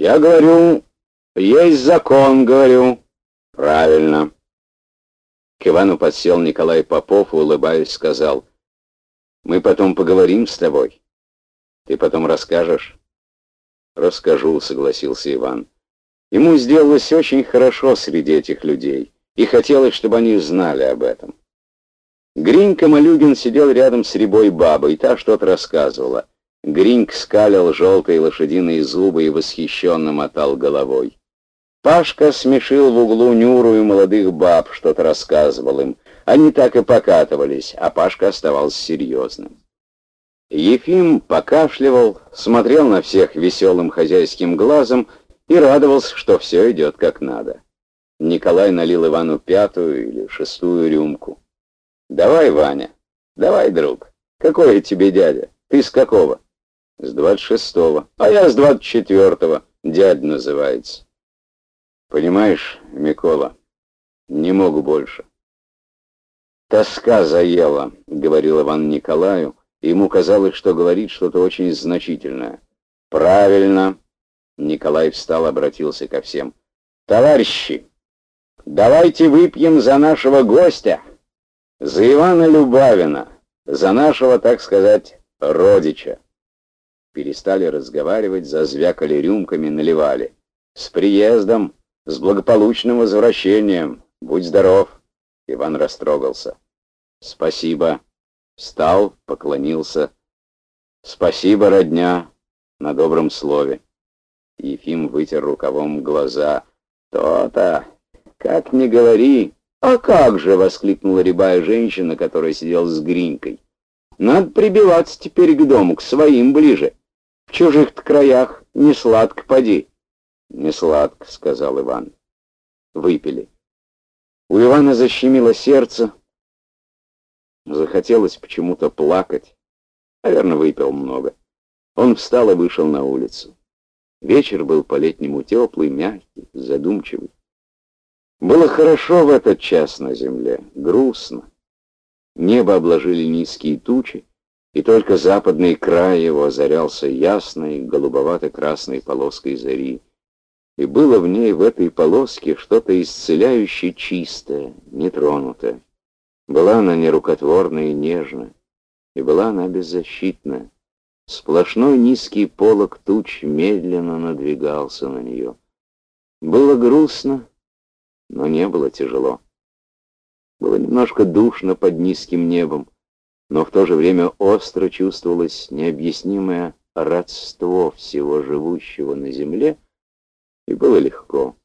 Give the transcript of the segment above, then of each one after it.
Я говорю, есть закон, говорю. Правильно. К Ивану подсел Николай Попов и, улыбаясь, сказал, «Мы потом поговорим с тобой. Ты потом расскажешь?» «Расскажу», — согласился Иван. Ему сделалось очень хорошо среди этих людей, и хотелось, чтобы они знали об этом. Гринька Малюгин сидел рядом с рябой бабой, та что-то рассказывала. Гриньк скалил желтые лошадиные зубы и восхищенно мотал головой. Пашка смешил в углу Нюру и молодых баб, что-то рассказывал им. Они так и покатывались, а Пашка оставался серьезным. Ефим покашливал, смотрел на всех веселым хозяйским глазом и радовался, что все идет как надо. Николай налил Ивану пятую или шестую рюмку. «Давай, Ваня, давай, друг. Какой тебе дядя? Ты с какого?» «С двадцать шестого. А я с двадцать четвертого. Дядь называется». Понимаешь, Микола, не могу больше. Тоска заела, говорил Иван Николаю, ему казалось, что говорит что-то очень значительное. Правильно. Николай встал, обратился ко всем. Товарищи, давайте выпьем за нашего гостя, за Ивана Любавина, за нашего, так сказать, родича. Перестали разговаривать, зазвякали рюмками, наливали. С приездом! С благополучным возвращением. Будь здоров. Иван растрогался. Спасибо. Встал, поклонился. Спасибо, родня, на добром слове. Ефим вытер рукавом глаза. То-то, как не говори. А как же, воскликнула рябая женщина, которая сидела с гринькой. Надо прибиваться теперь к дому, к своим ближе. В чужих-то краях не сладко поди. «Не сладко», — сказал Иван. Выпили. У Ивана защемило сердце. Захотелось почему-то плакать. Наверное, выпил много. Он встал и вышел на улицу. Вечер был по-летнему теплый, мягкий, задумчивый. Было хорошо в этот час на земле, грустно. Небо обложили низкие тучи, и только западный край его озарялся ясной, голубовато-красной полоской зари и было в ней, в этой полоске, что-то исцеляюще чистое, нетронутое. Была она нерукотворная и нежная, и была она беззащитная. Сплошной низкий полог туч медленно надвигался на нее. Было грустно, но не было тяжело. Было немножко душно под низким небом, но в то же время остро чувствовалось необъяснимое родство всего живущего на земле — и было легко.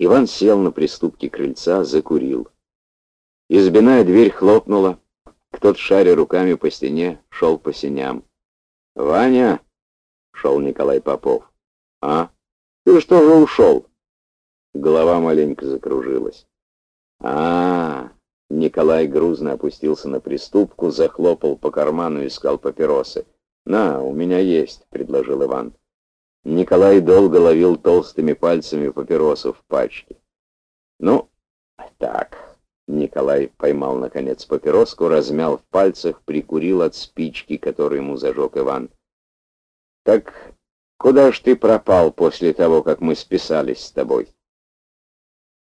Иван сел на приступке крыльца, закурил. Избиная дверь хлопнула. Кто-то, шаря руками по стене, шел по сеням. «Ваня!» — шел Николай Попов. «А? Ты что же ушел?» Голова маленько закружилась. а, -а, -а Николай грузно опустился на приступку, захлопал по карману и искал папиросы. «На, у меня есть», — предложил Иван. Николай долго ловил толстыми пальцами папиросу в пачке. «Ну, так...» Николай поймал, наконец, папироску, размял в пальцах, прикурил от спички, которую ему зажег Иван. «Так куда ж ты пропал после того, как мы списались с тобой?»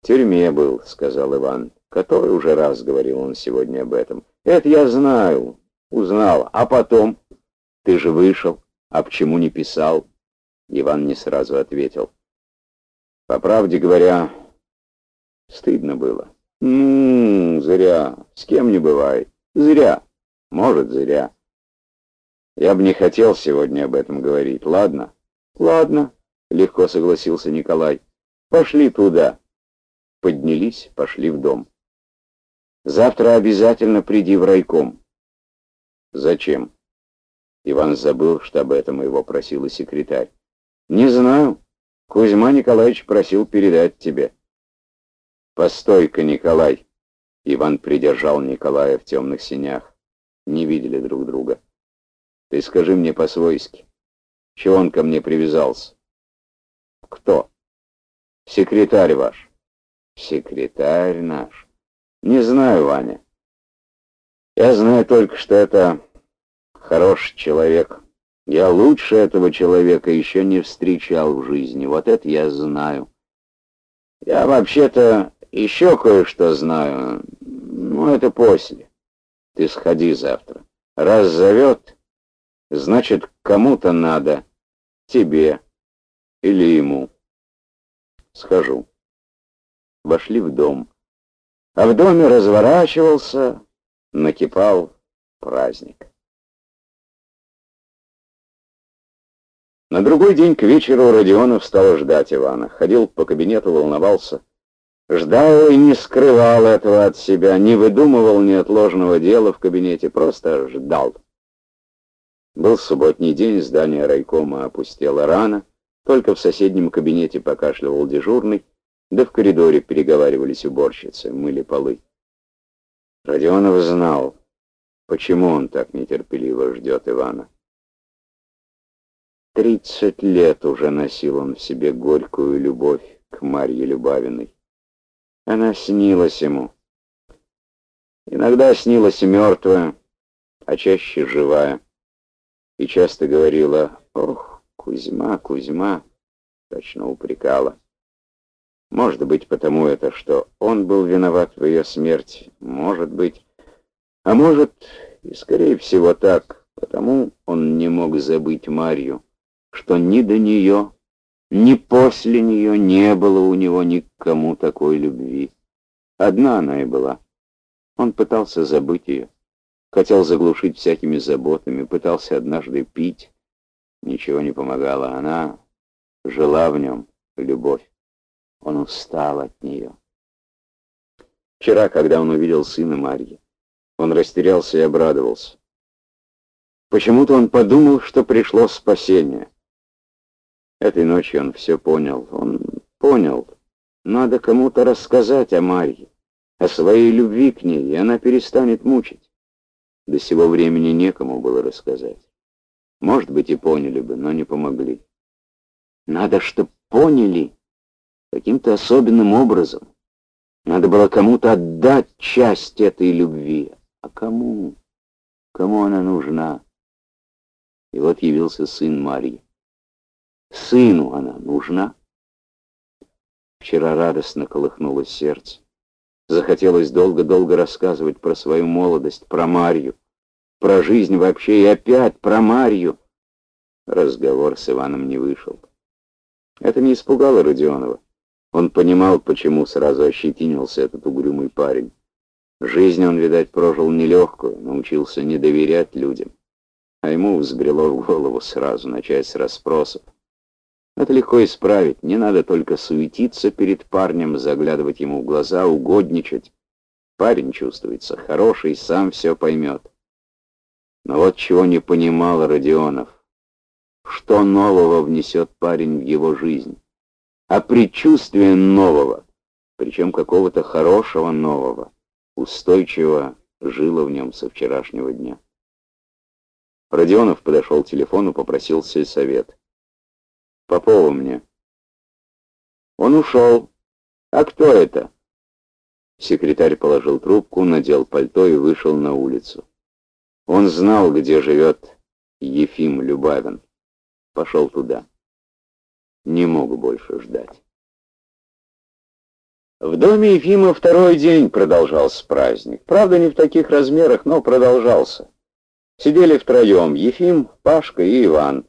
«В тюрьме был», — сказал Иван. «Который уже раз говорил он сегодня об этом. Это я знаю, узнал. А потом? Ты же вышел, а почему не писал?» Иван не сразу ответил. По правде говоря, стыдно было. Ну, зря. С кем не бывает. Зря. Может, зря. Я бы не хотел сегодня об этом говорить. Ладно? Ладно, легко согласился Николай. Пошли туда. Поднялись, пошли в дом. Завтра обязательно приди в райком. Зачем? Иван забыл, что об этом его просила секретарь. Не знаю. Кузьма Николаевич просил передать тебе. Постой-ка, Николай. Иван придержал Николая в темных синях. Не видели друг друга. Ты скажи мне по-свойски. Чего он ко мне привязался? Кто? Секретарь ваш. Секретарь наш. Не знаю, Ваня. Я знаю только, что это хороший человек. Я лучше этого человека еще не встречал в жизни, вот это я знаю. Я вообще-то еще кое-что знаю, но это после. Ты сходи завтра. Раз зовет, значит, кому-то надо, тебе или ему. Схожу. Вошли в дом. А в доме разворачивался, накипал праздник. На другой день к вечеру Родионов стал ждать Ивана. Ходил по кабинету, волновался. Ждал и не скрывал этого от себя, не выдумывал неотложного дела в кабинете, просто ждал. Был субботний день, здание райкома опустело рано, только в соседнем кабинете покашливал дежурный, да в коридоре переговаривались уборщицы, мыли полы. Родионов знал, почему он так нетерпеливо ждет Ивана. Тридцать лет уже носил он в себе горькую любовь к Марье Любавиной. Она снилась ему. Иногда снилась мертвая, а чаще живая. И часто говорила, «Ох, Кузьма, Кузьма!» Точно упрекала. Может быть, потому это, что он был виноват в ее смерти. Может быть. А может, и скорее всего так, потому он не мог забыть Марью что ни до нее, ни после нее не было у него ни к кому такой любви. Одна она и была. Он пытался забыть ее, хотел заглушить всякими заботами, пытался однажды пить. Ничего не помогало. Она жила в нем, любовь. Он устал от нее. Вчера, когда он увидел сына Марьи, он растерялся и обрадовался. Почему-то он подумал, что пришло спасение. Этой ночью он все понял. Он понял. Надо кому-то рассказать о Марье, о своей любви к ней, и она перестанет мучить. До сего времени некому было рассказать. Может быть, и поняли бы, но не помогли. Надо, чтоб поняли каким-то особенным образом. Надо было кому-то отдать часть этой любви. А кому? Кому она нужна? И вот явился сын Марьи. Сыну она нужна. Вчера радостно колыхнулось сердце. Захотелось долго-долго рассказывать про свою молодость, про Марью, про жизнь вообще и опять про Марью. Разговор с Иваном не вышел. Это не испугало Родионова. Он понимал, почему сразу ощетинился этот угрюмый парень. Жизнь он, видать, прожил нелегкую, научился не доверять людям. А ему взбрело в голову сразу начать с расспросов. Это легко исправить, не надо только суетиться перед парнем, заглядывать ему в глаза, угодничать. Парень чувствуется хороший, сам все поймет. Но вот чего не понимал Родионов. Что нового внесет парень в его жизнь? А предчувствие нового, причем какого-то хорошего нового, устойчиво жило в нем со вчерашнего дня. Родионов подошел к телефону, попросил сельсовет. Попова мне. Он ушел. А кто это? Секретарь положил трубку, надел пальто и вышел на улицу. Он знал, где живет Ефим Любавин. Пошел туда. Не мог больше ждать. В доме Ефима второй день продолжался праздник. Правда, не в таких размерах, но продолжался. Сидели втроем Ефим, Пашка и Иван.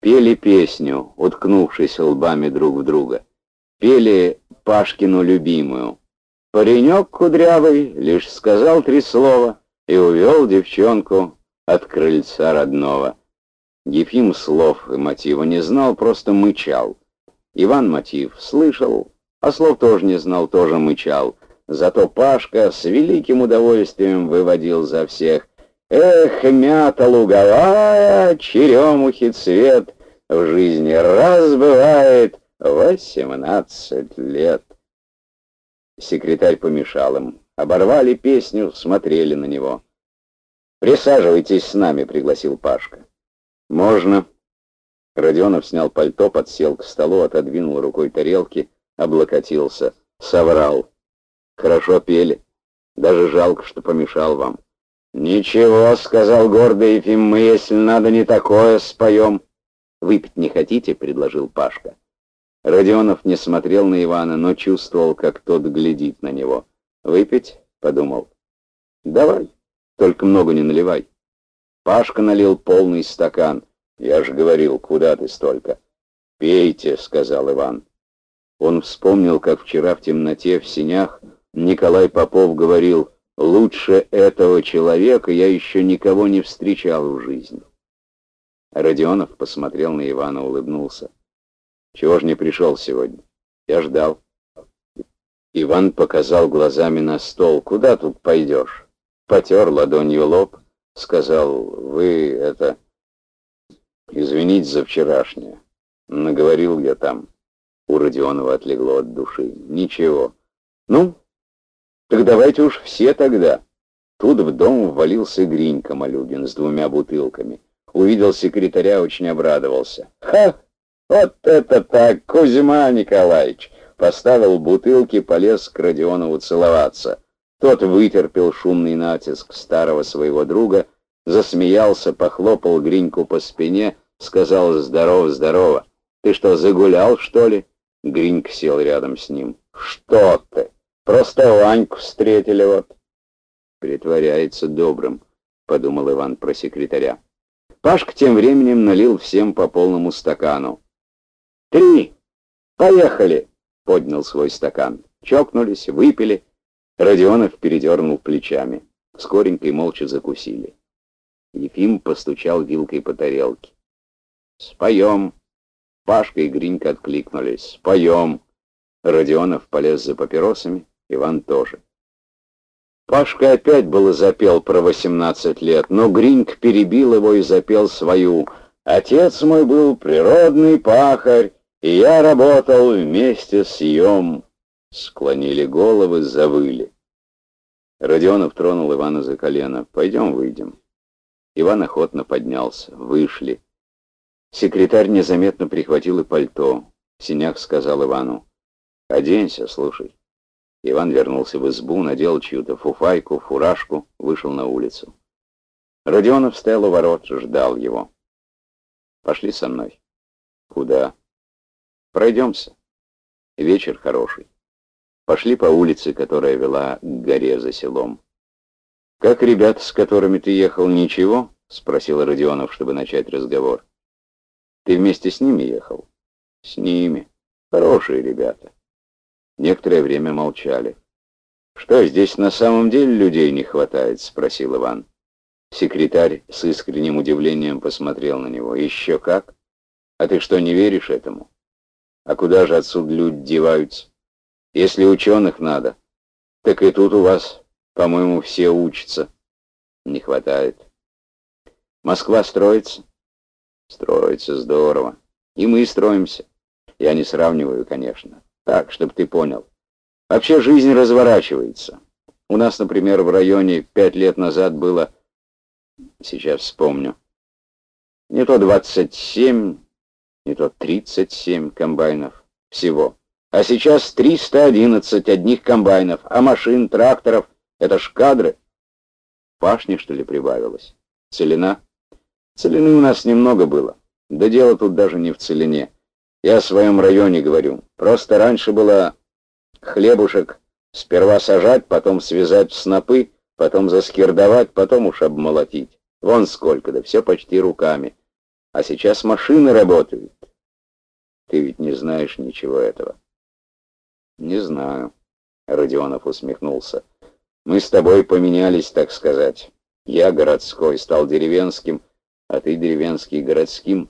Пели песню, уткнувшись лбами друг в друга. Пели Пашкину любимую. Паренек кудрявый лишь сказал три слова и увел девчонку от крыльца родного. Ефим слов и мотива не знал, просто мычал. Иван мотив слышал, а слов тоже не знал, тоже мычал. Зато Пашка с великим удовольствием выводил за всех Эх, мята луговая, черемухи цвет, В жизни раз бывает восемнадцать лет. Секретарь помешал им. Оборвали песню, смотрели на него. «Присаживайтесь с нами», — пригласил Пашка. «Можно». Родионов снял пальто, подсел к столу, отодвинул рукой тарелки, облокотился. Соврал. «Хорошо пели. Даже жалко, что помешал вам». «Ничего», — сказал гордо Ефим, — «мы, если надо, не такое споем». «Выпить не хотите?» — предложил Пашка. Родионов не смотрел на Ивана, но чувствовал, как тот глядит на него. «Выпить?» — подумал. «Давай, только много не наливай». Пашка налил полный стакан. «Я же говорил, куда ты столько?» «Пейте», — сказал Иван. Он вспомнил, как вчера в темноте, в синях, Николай Попов говорил, «Лучше этого человека я еще никого не встречал в жизни». Родионов посмотрел на Ивана, улыбнулся. «Чего ж не пришел сегодня? Я ждал». Иван показал глазами на стол. «Куда тут пойдешь?» Потер ладонью лоб, сказал, «Вы это...» «Извините за вчерашнее. Наговорил я там». У Родионова отлегло от души. «Ничего. Ну, так давайте уж все тогда». Тут в дом ввалился Гринька Малюгин с двумя бутылками. Увидел секретаря, очень обрадовался. «Ха! Вот это так, Кузьма Николаевич!» Поставил бутылки, полез к Родионову целоваться. Тот вытерпел шумный натиск старого своего друга, засмеялся, похлопал Гриньку по спине, сказал «Здорово, здорово! Ты что, загулял, что ли?» Гринька сел рядом с ним. «Что ты? Просто Ваньку встретили вот». «Притворяется добрым», — подумал Иван про секретаря. Пашка тем временем налил всем по полному стакану. «Три! Поехали!» — поднял свой стакан. Чокнулись, выпили. Родионов передернул плечами. Скоренько и молча закусили. Ефим постучал вилкой по тарелке. «Споем!» Пашка и Гринька откликнулись. «Споем!» Родионов полез за папиросами, Иван тоже. Пашка опять было запел про восемнадцать лет, но Гринг перебил его и запел свою. «Отец мой был природный пахарь, и я работал вместе с Йом». Склонили головы, завыли. Родионов тронул Ивана за колено. «Пойдем выйдем». Иван охотно поднялся. Вышли. Секретарь незаметно прихватил и пальто. Синяк сказал Ивану. «Оденься, слушай». Иван вернулся в избу, надел чью-то фуфайку, фуражку, вышел на улицу. Родионов стоял у ворот, ждал его. «Пошли со мной». «Куда?» «Пройдемся. Вечер хороший». Пошли по улице, которая вела к горе за селом. «Как ребята, с которыми ты ехал, ничего?» — спросил Родионов, чтобы начать разговор. «Ты вместе с ними ехал?» «С ними. Хорошие ребята». Некоторое время молчали. «Что, здесь на самом деле людей не хватает?» — спросил Иван. Секретарь с искренним удивлением посмотрел на него. «Еще как? А ты что, не веришь этому? А куда же отсюда люди деваются? Если ученых надо, так и тут у вас, по-моему, все учатся. Не хватает. Москва строится?» «Строится здорово. И мы строимся. Я не сравниваю, конечно. Так, чтобы ты понял. Вообще жизнь разворачивается. У нас, например, в районе пять лет назад было, сейчас вспомню, не то 27, не то 37 комбайнов всего. А сейчас 311 одних комбайнов, а машин, тракторов — это ж кадры. Пашни, что ли, прибавилось? Целина? Целины у нас немного было. Да дело тут даже не в целине. Я о своем районе говорю. Просто раньше было хлебушек сперва сажать, потом связать в снопы, потом заскирдовать, потом уж обмолотить. Вон сколько, да все почти руками. А сейчас машины работают. Ты ведь не знаешь ничего этого. Не знаю. Родионов усмехнулся. Мы с тобой поменялись, так сказать. Я городской стал деревенским, а ты деревенский городским.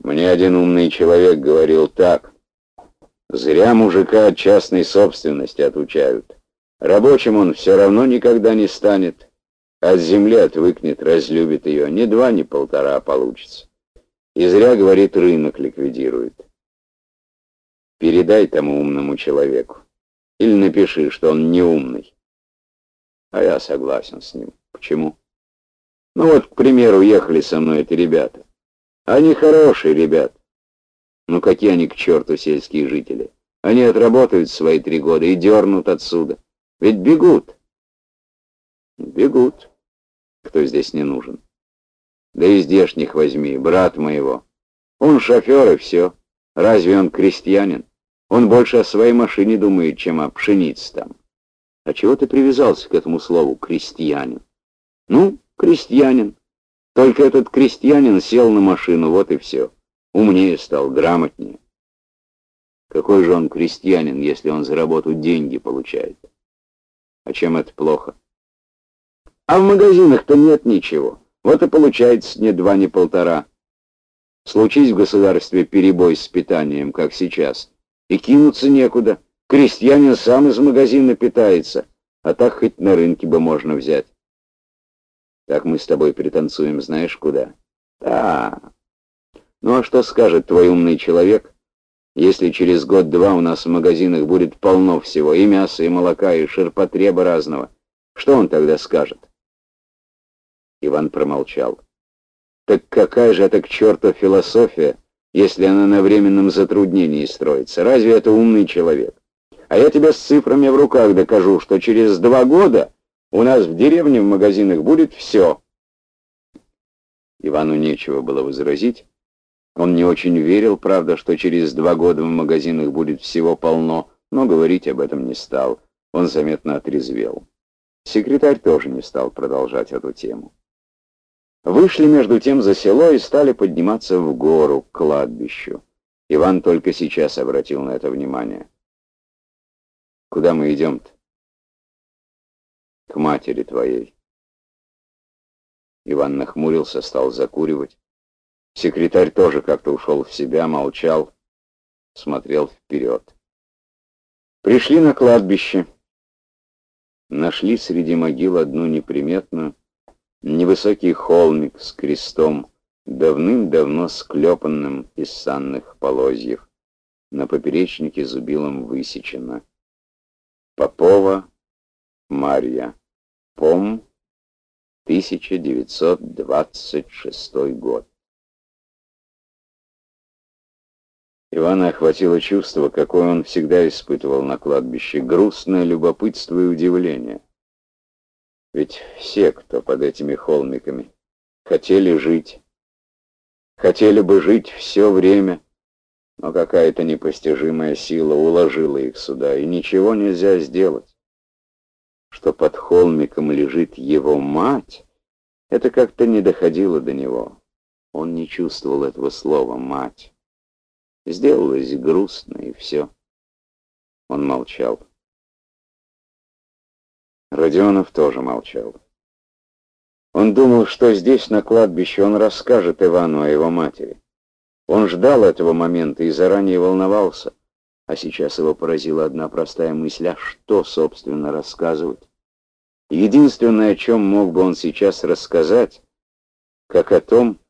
Мне один умный человек говорил так. Зря мужика от частной собственности отучают. Рабочим он все равно никогда не станет. От земли отвыкнет, разлюбит ее. Ни два, ни полтора получится. И зря, говорит, рынок ликвидирует. Передай тому умному человеку. Или напиши, что он не умный. А я согласен с ним. Почему? Ну вот, к примеру, ехали со мной эти ребята. Они хорошие ребят. Ну какие они к черту сельские жители? Они отработают свои три года и дернут отсюда. Ведь бегут. Бегут. Кто здесь не нужен? Да и здешних возьми, брат моего. Он шофер и все. Разве он крестьянин? Он больше о своей машине думает, чем о пшенице там. А чего ты привязался к этому слову «крестьянин»? Ну, крестьянин. Только этот крестьянин сел на машину, вот и все. Умнее стал, грамотнее. Какой же он крестьянин, если он за работу деньги получает? А чем это плохо? А в магазинах-то нет ничего. Вот и получается ни два, ни полтора. Случись в государстве перебой с питанием, как сейчас, и кинуться некуда. Крестьянин сам из магазина питается, а так хоть на рынке бы можно взять. Так мы с тобой пританцуем знаешь куда? Да. Ну а что скажет твой умный человек, если через год-два у нас в магазинах будет полно всего, и мяса, и молока, и ширпотреба разного? Что он тогда скажет? Иван промолчал. Так какая же это к черту философия, если она на временном затруднении строится? Разве это умный человек? А я тебе с цифрами в руках докажу, что через два года у нас в деревне в магазинах будет все. Ивану нечего было возразить. Он не очень верил, правда, что через два года в магазинах будет всего полно, но говорить об этом не стал. Он заметно отрезвел. Секретарь тоже не стал продолжать эту тему. Вышли между тем за село и стали подниматься в гору, к кладбищу. Иван только сейчас обратил на это внимание. «Куда мы идем-то?» к матери твоей. Иван нахмурился, стал закуривать. Секретарь тоже как-то ушел в себя, молчал, смотрел вперед. Пришли на кладбище. Нашли среди могил одну неприметную, невысокий холмик с крестом, давным-давно склепанным из санных полозьев. На поперечнике зубилом высечено. Попова Марья. Пом, 1926 год. Ивана охватило чувство, какое он всегда испытывал на кладбище, грустное любопытство и удивление. Ведь все, кто под этими холмиками, хотели жить, хотели бы жить все время, но какая-то непостижимая сила уложила их сюда, и ничего нельзя сделать что под холмиком лежит его мать, это как-то не доходило до него. Он не чувствовал этого слова «мать». Сделалось грустно, и все. Он молчал. Родионов тоже молчал. Он думал, что здесь, на кладбище, он расскажет Ивану о его матери. Он ждал этого момента и заранее волновался. А сейчас его поразила одна простая мысль, а что, собственно, рассказывать? Единственное, о чем мог бы он сейчас рассказать, как о том,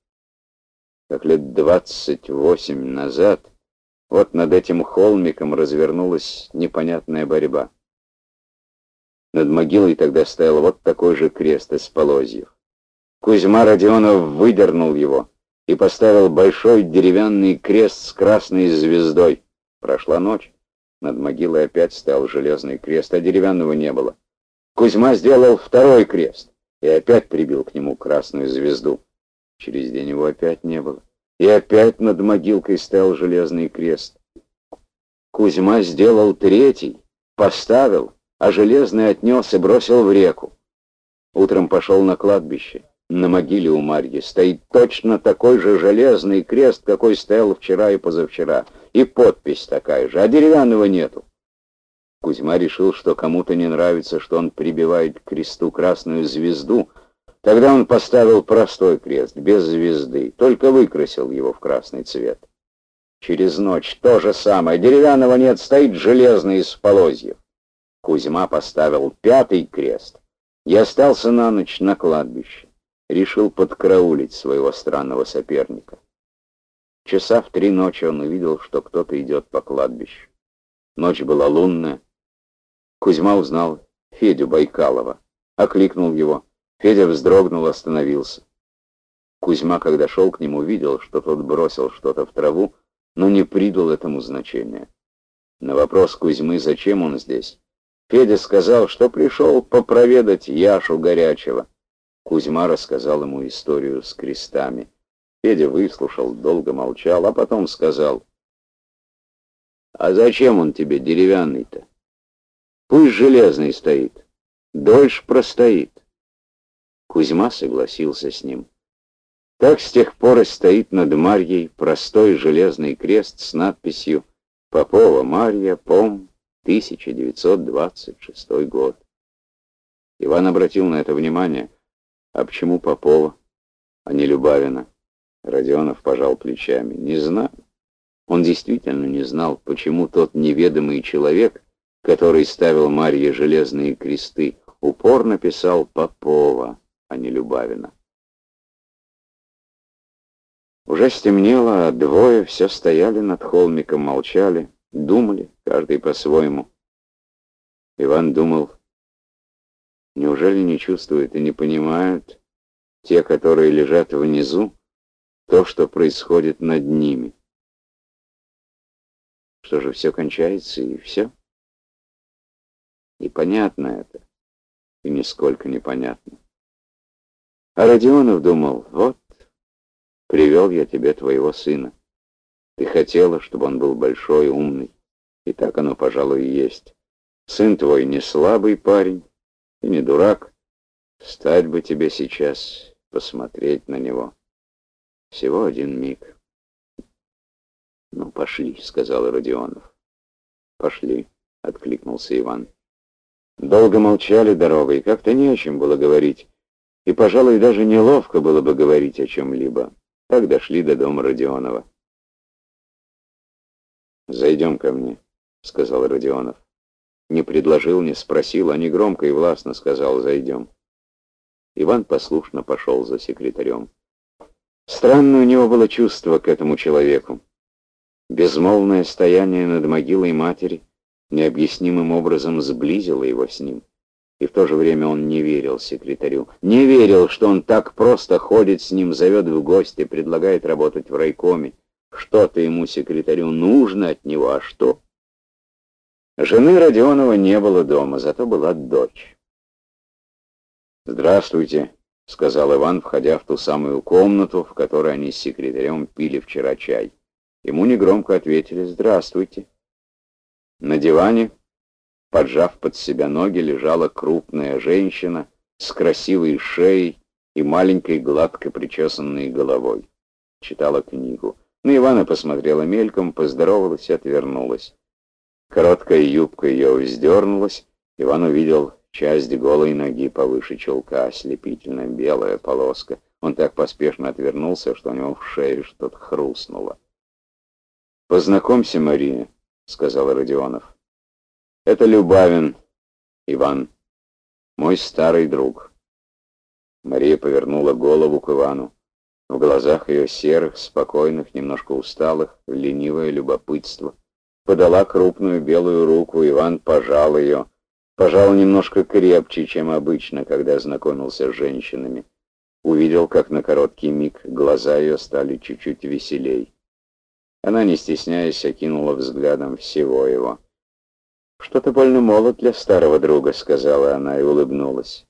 как лет двадцать восемь назад вот над этим холмиком развернулась непонятная борьба. Над могилой тогда стоял вот такой же крест из полозьев. Кузьма Родионов выдернул его и поставил большой деревянный крест с красной звездой. Прошла ночь. Над могилой опять стоял железный крест, а деревянного не было. Кузьма сделал второй крест и опять прибил к нему красную звезду. Через день его опять не было. И опять над могилкой стоял железный крест. Кузьма сделал третий, поставил, а железный отнес и бросил в реку. Утром пошел на кладбище. На могиле у Марьи стоит точно такой же железный крест, какой стоял вчера и позавчера и подпись такая же, а деревянного нету. Кузьма решил, что кому-то не нравится, что он прибивает к кресту красную звезду. Тогда он поставил простой крест, без звезды, только выкрасил его в красный цвет. Через ночь то же самое, деревянного нет, стоит железный из полозьев. Кузьма поставил пятый крест и остался на ночь на кладбище. Решил подкараулить своего странного соперника. Часа в три ночи он увидел, что кто-то идет по кладбищу. Ночь была лунная. Кузьма узнал Федю Байкалова. Окликнул его. Федя вздрогнул, остановился. Кузьма, когда шел к нему, видел, что тот бросил что-то в траву, но не придал этому значения. На вопрос Кузьмы, зачем он здесь, Федя сказал, что пришел попроведать Яшу горячего. Кузьма рассказал ему историю с крестами. Федя выслушал, долго молчал, а потом сказал, «А зачем он тебе деревянный-то? Пусть железный стоит, дольше простоит». Кузьма согласился с ним. Так с тех пор и стоит над Марьей простой железный крест с надписью «Попова Марья, Пом, 1926 год. Иван обратил на это внимание. А почему Попова, а не Любавина? Родионов пожал плечами. Не знаю. Он действительно не знал, почему тот неведомый человек, который ставил Марье железные кресты, упорно писал Попова, а не Любавина. Уже стемнело, а двое все стояли над холмиком, молчали. Думали, каждый по-своему. Иван думал, неужели не чувствуют и не понимают те, которые лежат внизу, то, что происходит над ними? Что же, все кончается и все? И понятно это, и нисколько непонятно. А Родионов думал, вот, привел я тебе твоего сына. Ты хотела, чтобы он был большой, умный. И так оно, пожалуй, и есть. Сын твой не слабый парень и не дурак. Стать бы тебе сейчас, посмотреть на него. Всего один миг. «Ну, пошли», — сказал Родионов. «Пошли», — откликнулся Иван. Долго молчали дорогой, как-то не о чем было говорить. И, пожалуй, даже неловко было бы говорить о чем-либо. Так дошли до дома Родионова. «Зайдем ко мне», — сказал Родионов. Не предложил, не спросил, а негромко и властно сказал «зайдем». Иван послушно пошел за секретарем. Странное у него было чувство к этому человеку. Безмолвное стояние над могилой матери необъяснимым образом сблизило его с ним. И в то же время он не верил секретарю. Не верил, что он так просто ходит с ним, зовет в гости, предлагает работать в райкоме. Что-то ему, секретарю, нужно от него, а что? Жены Родионова не было дома, зато была дочь. «Здравствуйте», — сказал Иван, входя в ту самую комнату, в которой они с секретарем пили вчера чай. Ему негромко ответили «Здравствуйте». На диване, поджав под себя ноги, лежала крупная женщина с красивой шеей и маленькой гладко причесанной головой. Читала книгу. На Ивана посмотрела мельком, поздоровалась и отвернулась. Короткая юбка ее вздернулась, Иван увидел часть голой ноги повыше чулка, ослепительно белая полоска. Он так поспешно отвернулся, что у него в шее что-то хрустнуло. «Познакомься, Мария», — сказал Родионов. «Это Любавин, Иван, мой старый друг». Мария повернула голову к Ивану. В глазах ее серых, спокойных, немножко усталых, ленивое любопытство. Подала крупную белую руку, Иван пожал ее. Пожал немножко крепче, чем обычно, когда знакомился с женщинами. Увидел, как на короткий миг глаза ее стали чуть-чуть веселей. Она, не стесняясь, окинула взглядом всего его. «Что-то больно молод для старого друга», — сказала она и улыбнулась.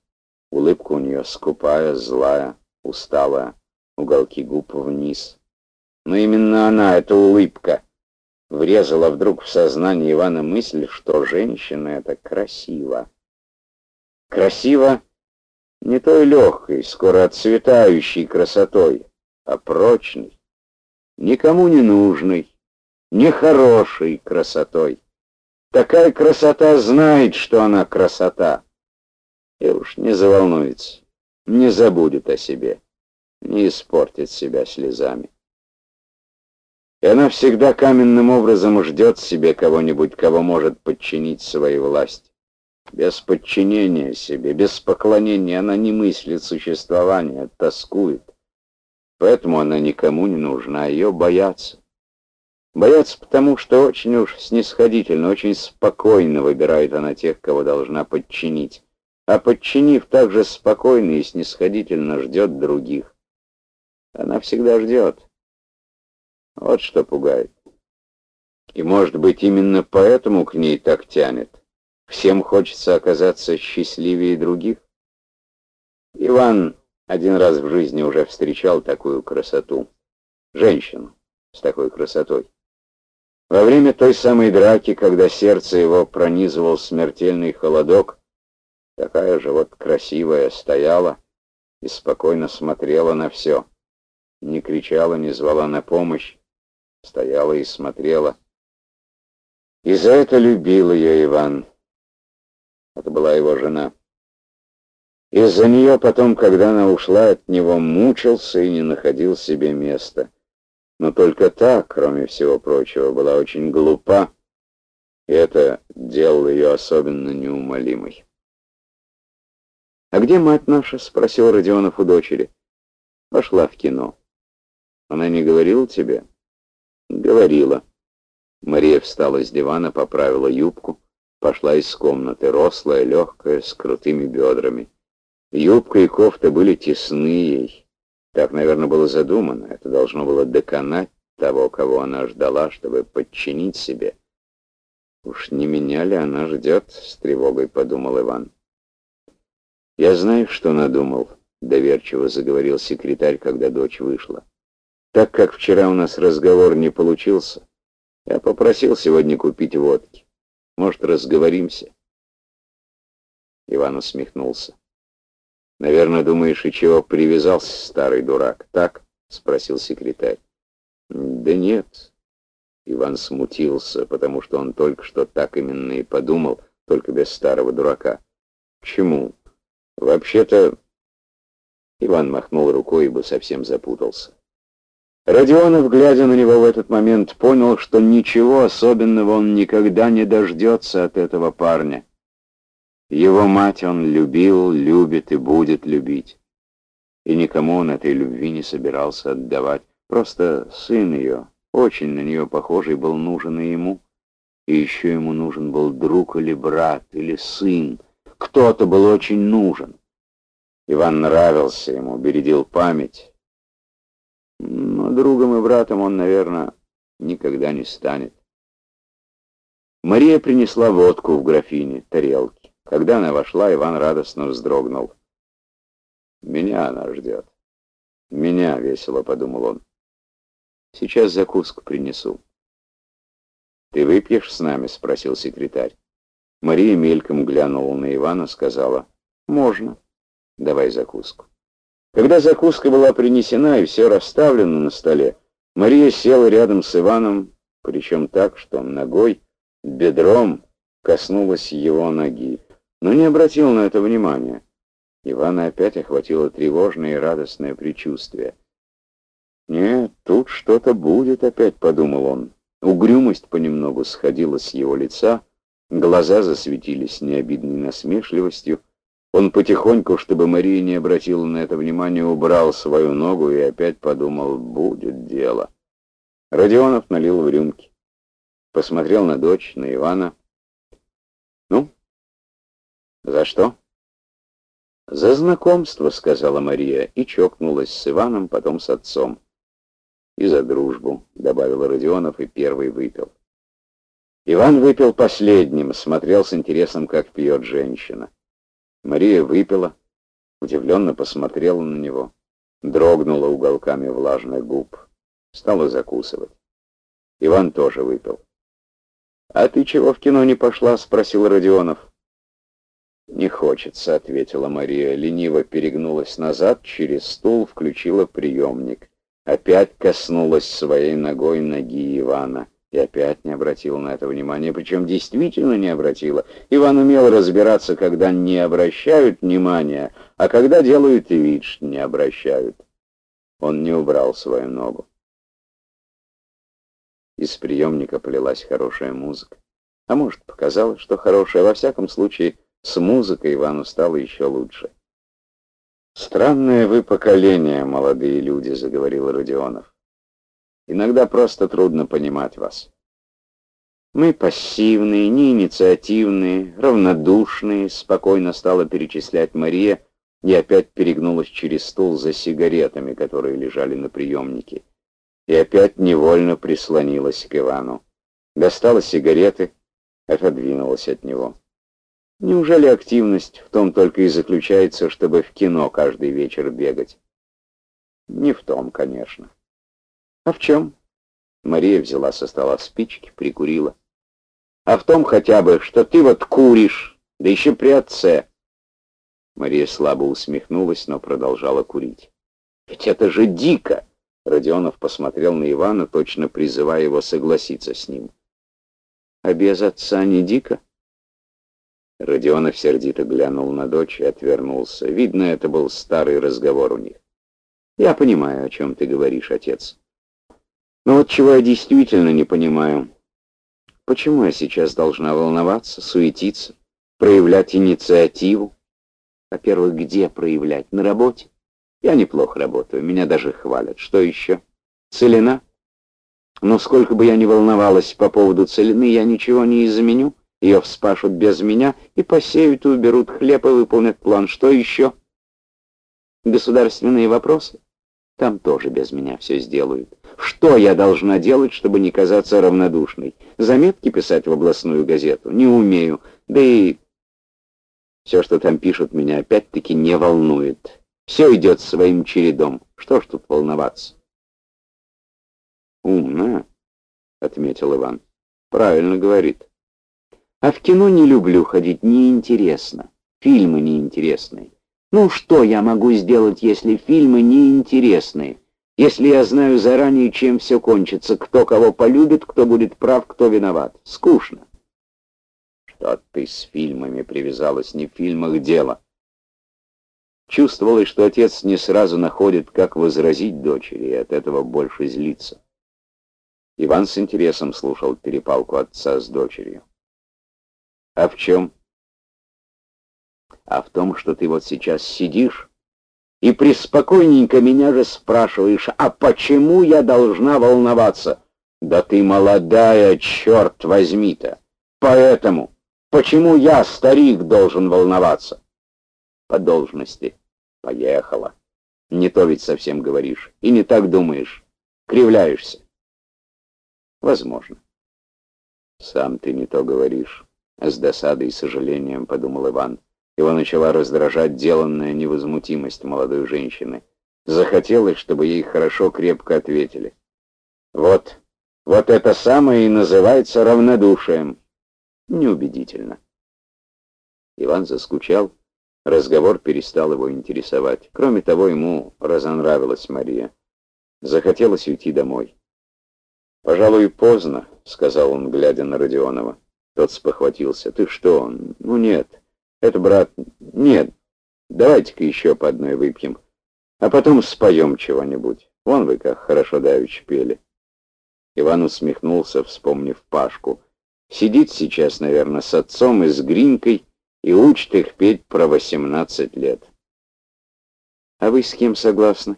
Улыбка у нее скупая, злая, усталая уголки губ вниз. Но именно она, эта улыбка, врезала вдруг в сознание Ивана мысль, что женщина — это красиво. Красиво не той легкой, скоро отцветающей красотой, а прочной, никому не нужной, нехорошей красотой. Такая красота знает, что она красота, и уж не заволнуется, не забудет о себе не испортит себя слезами. И она всегда каменным образом ждет себе кого-нибудь, кого может подчинить своей власти. Без подчинения себе, без поклонения она не мыслит существования, тоскует. Поэтому она никому не нужна, ее боятся. Боятся потому, что очень уж снисходительно, очень спокойно выбирает она тех, кого должна подчинить. А подчинив также спокойно и снисходительно ждет других. Она всегда ждет. Вот что пугает. И, может быть, именно поэтому к ней так тянет. Всем хочется оказаться счастливее других. Иван один раз в жизни уже встречал такую красоту. Женщину с такой красотой. Во время той самой драки, когда сердце его пронизывал смертельный холодок, такая же вот красивая стояла и спокойно смотрела на все. Не кричала, не звала на помощь, стояла и смотрела. И за это любил ее Иван. Это была его жена. Из-за нее потом, когда она ушла от него, мучился и не находил себе места. Но только та, кроме всего прочего, была очень глупа, и это делало ее особенно неумолимой. «А где мать наша?» — спросил Родионов у дочери. «Пошла в кино». «Она не говорила тебе?» «Говорила». Мария встала с дивана, поправила юбку, пошла из комнаты, рослая, легкая, с крутыми бедрами. Юбка и кофта были тесны ей. Так, наверное, было задумано. Это должно было доконать того, кого она ждала, чтобы подчинить себе. «Уж не меня ли она ждет?» — с тревогой подумал Иван. «Я знаю, что надумал», — доверчиво заговорил секретарь, когда дочь вышла. «Так как вчера у нас разговор не получился, я попросил сегодня купить водки. Может, разговоримся?» Иван усмехнулся. «Наверное, думаешь, и чего привязался, старый дурак, так?» — спросил секретарь. «Да нет». Иван смутился, потому что он только что так именно и подумал, только без старого дурака. «Чему?» «Вообще-то...» Иван махнул рукой, ибо совсем запутался. Родионов, глядя на него в этот момент, понял, что ничего особенного он никогда не дождется от этого парня. Его мать он любил, любит и будет любить. И никому он этой любви не собирался отдавать. Просто сын ее, очень на нее похожий, был нужен и ему. И еще ему нужен был друг или брат, или сын. Кто-то был очень нужен. Иван нравился ему, бередил память. Другом и братом он, наверное, никогда не станет. Мария принесла водку в графине, тарелки. Когда она вошла, Иван радостно вздрогнул. «Меня она ждет. Меня», — весело подумал он. «Сейчас закуску принесу». «Ты выпьешь с нами?» — спросил секретарь. Мария мельком глянула на Ивана, сказала, «Можно. Давай закуску». Когда закуска была принесена и все расставлено на столе, Мария села рядом с Иваном, причем так, что ногой, бедром коснулась его ноги но не обратил на это внимания. Ивана опять охватило тревожное и радостное предчувствие. «Нет, тут что-то будет опять», — подумал он. Угрюмость понемногу сходила с его лица, глаза засветились необидной насмешливостью. Он потихоньку, чтобы Мария не обратила на это внимания, убрал свою ногу и опять подумал, будет дело. Родионов налил в рюмки. Посмотрел на дочь, на Ивана. «Ну, «За что?» «За знакомство», — сказала Мария, и чокнулась с Иваном, потом с отцом. «И за дружбу», — добавил Родионов, и первый выпил. Иван выпил последним, смотрел с интересом, как пьет женщина. Мария выпила, удивленно посмотрела на него, дрогнула уголками влажных губ, стала закусывать. Иван тоже выпил. «А ты чего в кино не пошла?» — спросил Родионов. «Не хочется», — ответила Мария, лениво перегнулась назад, через стул включила приемник. Опять коснулась своей ногой ноги Ивана. И опять не обратила на это внимания, причем действительно не обратила. Иван умел разбираться, когда не обращают внимания, а когда делают вид, что не обращают. Он не убрал свою ногу. Из приемника полилась хорошая музыка. А может, показалось, что хорошая. Во всяком случае, с музыкой Ивану стало еще лучше. «Странное вы поколение, молодые люди», — заговорил Родионов. «Иногда просто трудно понимать вас. Мы пассивные, неинициативные, равнодушные», — спокойно стала перечислять Мария и опять перегнулась через стул за сигаретами, которые лежали на приемнике, и опять невольно прислонилась к Ивану. Достала сигареты, отодвинулась от него. Неужели активность в том только и заключается, чтобы в кино каждый вечер бегать? Не в том, конечно. А в чем? Мария взяла со стола спички, прикурила. А в том хотя бы, что ты вот куришь, да еще при отце. Мария слабо усмехнулась, но продолжала курить. Ведь это же дико! Родионов посмотрел на Ивана, точно призывая его согласиться с ним. А без отца не дико? Родионов сердито глянул на дочь и отвернулся. Видно, это был старый разговор у них. «Я понимаю, о чем ты говоришь, отец. Но вот чего я действительно не понимаю. Почему я сейчас должна волноваться, суетиться, проявлять инициативу? Во-первых, где проявлять? На работе? Я неплохо работаю, меня даже хвалят. Что еще? Целина? Но сколько бы я ни волновалась по поводу целины, я ничего не изменю. Ее вспашут без меня и посеют, и уберут хлеб и выполнят план. Что еще? Государственные вопросы? Там тоже без меня все сделают. Что я должна делать, чтобы не казаться равнодушной? Заметки писать в областную газету? Не умею. Да и все, что там пишут, меня опять-таки не волнует. Все идет своим чередом. Что ж тут волноваться? «Умно», — отметил Иван. «Правильно говорит. А в кино не люблю ходить, неинтересно. Фильмы неинтересные. Ну что я могу сделать, если фильмы неинтересные? Если я знаю заранее, чем все кончится, кто кого полюбит, кто будет прав, кто виноват? Скучно. Что ты с фильмами привязалась, не в фильмах дело. Чувствовалось, что отец не сразу находит, как возразить дочери, и от этого больше злится. Иван с интересом слушал перепалку отца с дочерью. А в чем? А в том, что ты вот сейчас сидишь и приспокойненько меня же спрашиваешь, а почему я должна волноваться? Да ты молодая, черт возьми-то! Поэтому, почему я, старик, должен волноваться? По должности. Поехала. Не то ведь совсем говоришь, и не так думаешь. Кривляешься. Возможно. Сам ты не то говоришь. С досадой и сожалением подумал Иван. Его начала раздражать деланная невозмутимость молодой женщины. Захотелось, чтобы ей хорошо крепко ответили. Вот, вот это самое и называется равнодушием. Неубедительно. Иван заскучал. Разговор перестал его интересовать. Кроме того, ему разонравилась Мария. Захотелось уйти домой. «Пожалуй, поздно», — сказал он, глядя на Родионова. Тот спохватился. «Ты что? Ну нет. Это, брат... Нет. Давайте-ка еще по одной выпьем. А потом споем чего-нибудь. Вон вы как хорошо давеча пели». Иван усмехнулся, вспомнив Пашку. Сидит сейчас, наверное, с отцом и с Гринкой и учит их петь про восемнадцать лет. «А вы с кем согласны?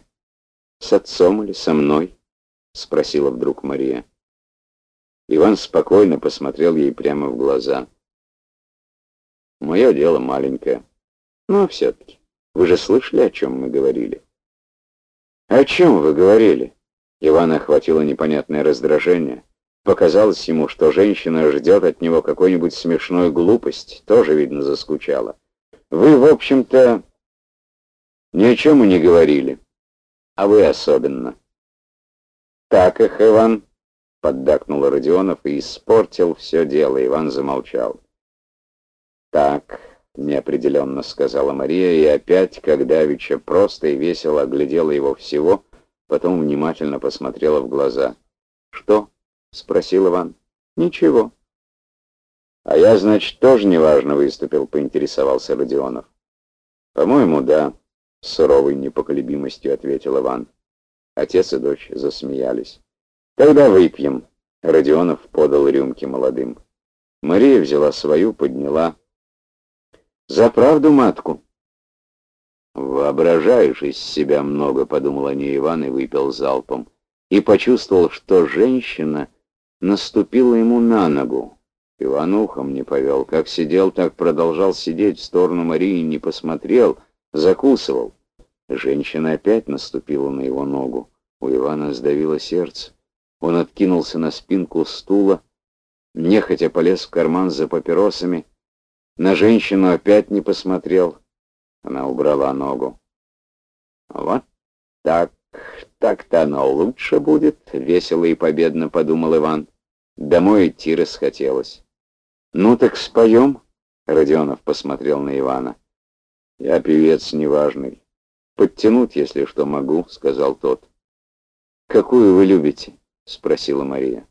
С отцом или со мной?» — спросила вдруг Мария. Иван спокойно посмотрел ей прямо в глаза. «Мое дело маленькое. Но все-таки, вы же слышали, о чем мы говорили?» «О чем вы говорили?» Ивана охватило непонятное раздражение. Показалось ему, что женщина ждет от него какой-нибудь смешной глупость, тоже, видно, заскучала. «Вы, в общем-то, ни о чем и не говорили, а вы особенно». «Так их, Иван», поддакнул Родионов и испортил все дело. Иван замолчал. «Так», — неопределенно сказала Мария, и опять, когда Давича просто и весело оглядела его всего, потом внимательно посмотрела в глаза. «Что?» — спросил Иван. «Ничего». «А я, значит, тоже неважно выступил», — поинтересовался Родионов. «По-моему, да», — с суровой непоколебимостью ответил Иван. Отец и дочь засмеялись. «Тогда выпьем», — Родионов подал рюмки молодым. Мария взяла свою, подняла. «За правду матку». «Воображаешь из себя много», — подумал о ней Иван и выпил залпом. И почувствовал, что женщина наступила ему на ногу. Иван ухом не повел. Как сидел, так продолжал сидеть в сторону Марии, не посмотрел, закусывал. Женщина опять наступила на его ногу. У Ивана сдавило сердце. Он откинулся на спинку стула, нехотя полез в карман за папиросами, На женщину опять не посмотрел. Она убрала ногу. Вот так, так-то оно лучше будет, весело и победно подумал Иван. Домой идти расхотелось. Ну так споем? Родионов посмотрел на Ивана. Я певец неважный. Подтянуть, если что, могу, сказал тот. Какую вы любите? Спросила Мария.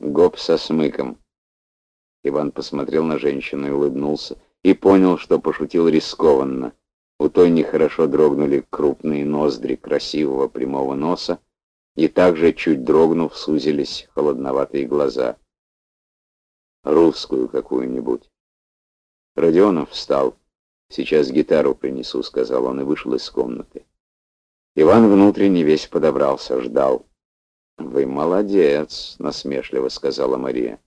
Гоп со смыком. Иван посмотрел на женщину и улыбнулся, и понял, что пошутил рискованно. У той нехорошо дрогнули крупные ноздри красивого прямого носа, и также, чуть дрогнув, сузились холодноватые глаза. «Русскую какую-нибудь». Родионов встал. «Сейчас гитару принесу», — сказал он и вышел из комнаты. Иван внутренне весь подобрался, ждал. «Вы молодец», — насмешливо сказала Мария.